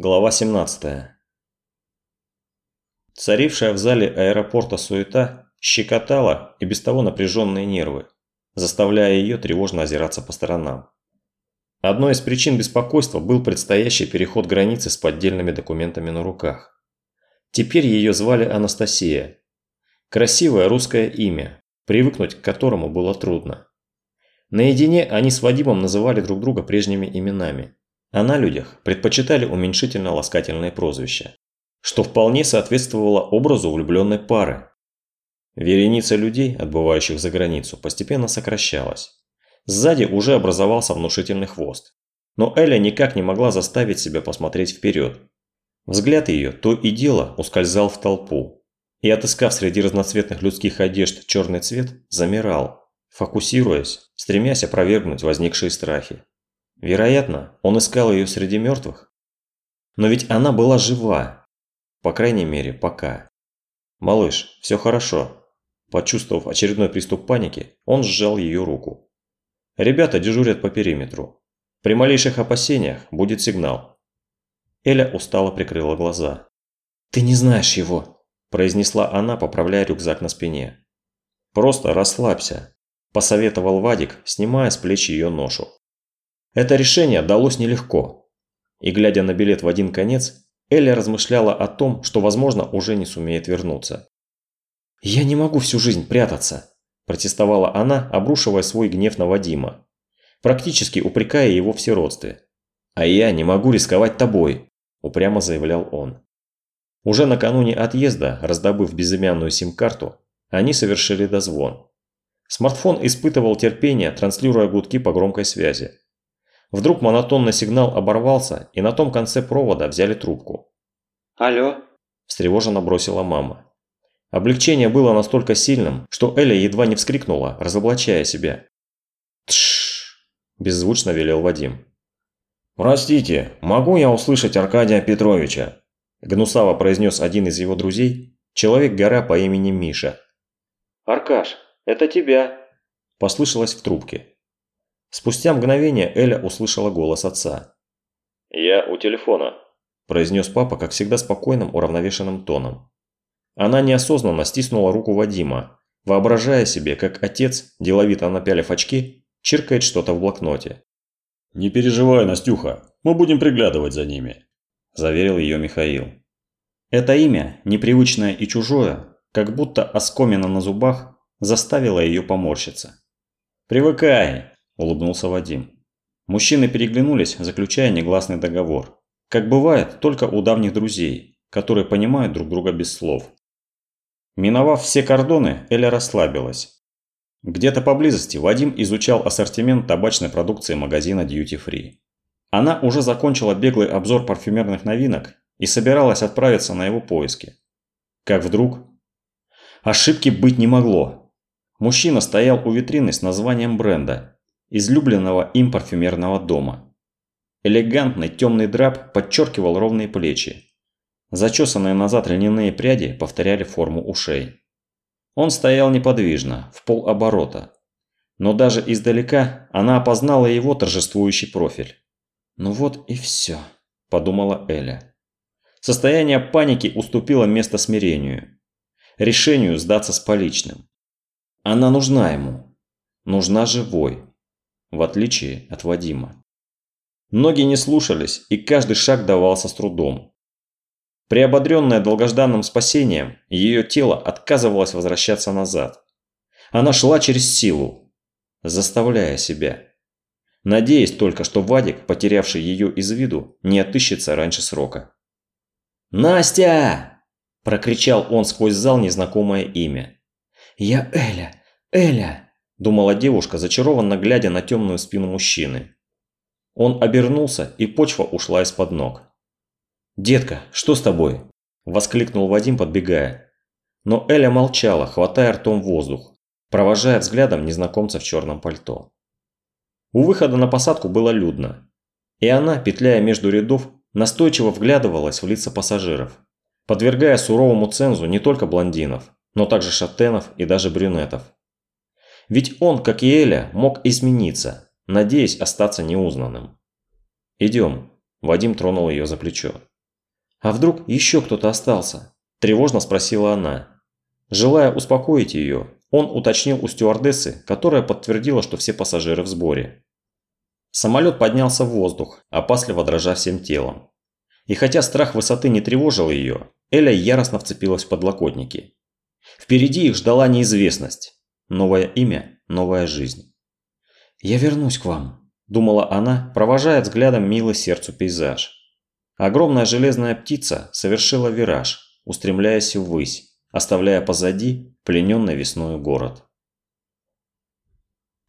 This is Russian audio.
Глава 17. Царившая в зале аэропорта суета щекотала и без того напряженные нервы, заставляя ее тревожно озираться по сторонам. Одной из причин беспокойства был предстоящий переход границы с поддельными документами на руках. Теперь ее звали Анастасия. Красивое русское имя, привыкнуть к которому было трудно. Наедине они с Вадимом называли друг друга прежними именами – а на людях предпочитали уменьшительно-ласкательные прозвища, что вполне соответствовало образу влюбленной пары. Вереница людей, отбывающих за границу, постепенно сокращалась. Сзади уже образовался внушительный хвост. Но Эля никак не могла заставить себя посмотреть вперед. Взгляд ее то и дело ускользал в толпу. И отыскав среди разноцветных людских одежд черный цвет, замирал, фокусируясь, стремясь опровергнуть возникшие страхи. Вероятно, он искал ее среди мертвых. Но ведь она была жива. По крайней мере, пока. «Малыш, все хорошо». Почувствовав очередной приступ паники, он сжал ее руку. «Ребята дежурят по периметру. При малейших опасениях будет сигнал». Эля устало прикрыла глаза. «Ты не знаешь его», – произнесла она, поправляя рюкзак на спине. «Просто расслабься», – посоветовал Вадик, снимая с плеч ее ношу. Это решение далось нелегко. И глядя на билет в один конец, Эля размышляла о том, что, возможно, уже не сумеет вернуться. «Я не могу всю жизнь прятаться», – протестовала она, обрушивая свой гнев на Вадима, практически упрекая его в сиротстве. «А я не могу рисковать тобой», – упрямо заявлял он. Уже накануне отъезда, раздобыв безымянную сим-карту, они совершили дозвон. Смартфон испытывал терпение, транслируя гудки по громкой связи. Вдруг монотонный сигнал оборвался, и на том конце провода взяли трубку. «Алло?» – встревоженно бросила мама. Облегчение было настолько сильным, что Эля едва не вскрикнула, разоблачая себя. «Тш!» – беззвучно велел Вадим. «Простите, могу я услышать Аркадия Петровича?» – гнусаво произнес один из его друзей, человек-гора по имени Миша. «Аркаш, это тебя!» – послышалось в трубке. Спустя мгновение Эля услышала голос отца. «Я у телефона», – произнес папа, как всегда спокойным, уравновешенным тоном. Она неосознанно стиснула руку Вадима, воображая себе, как отец, деловито напялив очки, чиркает что-то в блокноте. «Не переживай, Настюха, мы будем приглядывать за ними», – заверил ее Михаил. Это имя, непривычное и чужое, как будто оскомина на зубах, заставило ее поморщиться. «Привыкай!» Улыбнулся Вадим. Мужчины переглянулись, заключая негласный договор. Как бывает только у давних друзей, которые понимают друг друга без слов. Миновав все кордоны, Эля расслабилась. Где-то поблизости Вадим изучал ассортимент табачной продукции магазина Duty Free. Она уже закончила беглый обзор парфюмерных новинок и собиралась отправиться на его поиски. Как вдруг... Ошибки быть не могло. Мужчина стоял у витрины с названием бренда излюбленного им парфюмерного дома. Элегантный темный драп подчеркивал ровные плечи. Зачесанные назад льняные пряди повторяли форму ушей. Он стоял неподвижно, в полоборота. Но даже издалека она опознала его торжествующий профиль. «Ну вот и все», – подумала Эля. Состояние паники уступило место смирению. Решению сдаться с поличным. Она нужна ему. Нужна живой в отличие от Вадима. Ноги не слушались, и каждый шаг давался с трудом. Приободренная долгожданным спасением, ее тело отказывалось возвращаться назад. Она шла через силу, заставляя себя. Надеясь только, что Вадик, потерявший ее из виду, не отыщется раньше срока. «Настя!» – прокричал он сквозь зал незнакомое имя. «Я Эля! Эля!» Думала девушка, зачарованно глядя на темную спину мужчины. Он обернулся, и почва ушла из-под ног. «Детка, что с тобой?» – воскликнул Вадим, подбегая. Но Эля молчала, хватая ртом воздух, провожая взглядом незнакомца в черном пальто. У выхода на посадку было людно, и она, петляя между рядов, настойчиво вглядывалась в лица пассажиров, подвергая суровому цензу не только блондинов, но также шатенов и даже брюнетов. Ведь он, как и Эля, мог измениться, надеясь остаться неузнанным. «Идем», – Вадим тронул ее за плечо. «А вдруг еще кто-то остался?» – тревожно спросила она. Желая успокоить ее, он уточнил у стюардессы, которая подтвердила, что все пассажиры в сборе. Самолет поднялся в воздух, опасливо дрожа всем телом. И хотя страх высоты не тревожил ее, Эля яростно вцепилась в подлокотники. Впереди их ждала неизвестность. Новое имя, новая жизнь. «Я вернусь к вам», – думала она, провожая взглядом милый сердцу пейзаж. Огромная железная птица совершила вираж, устремляясь ввысь, оставляя позади плененный весною город.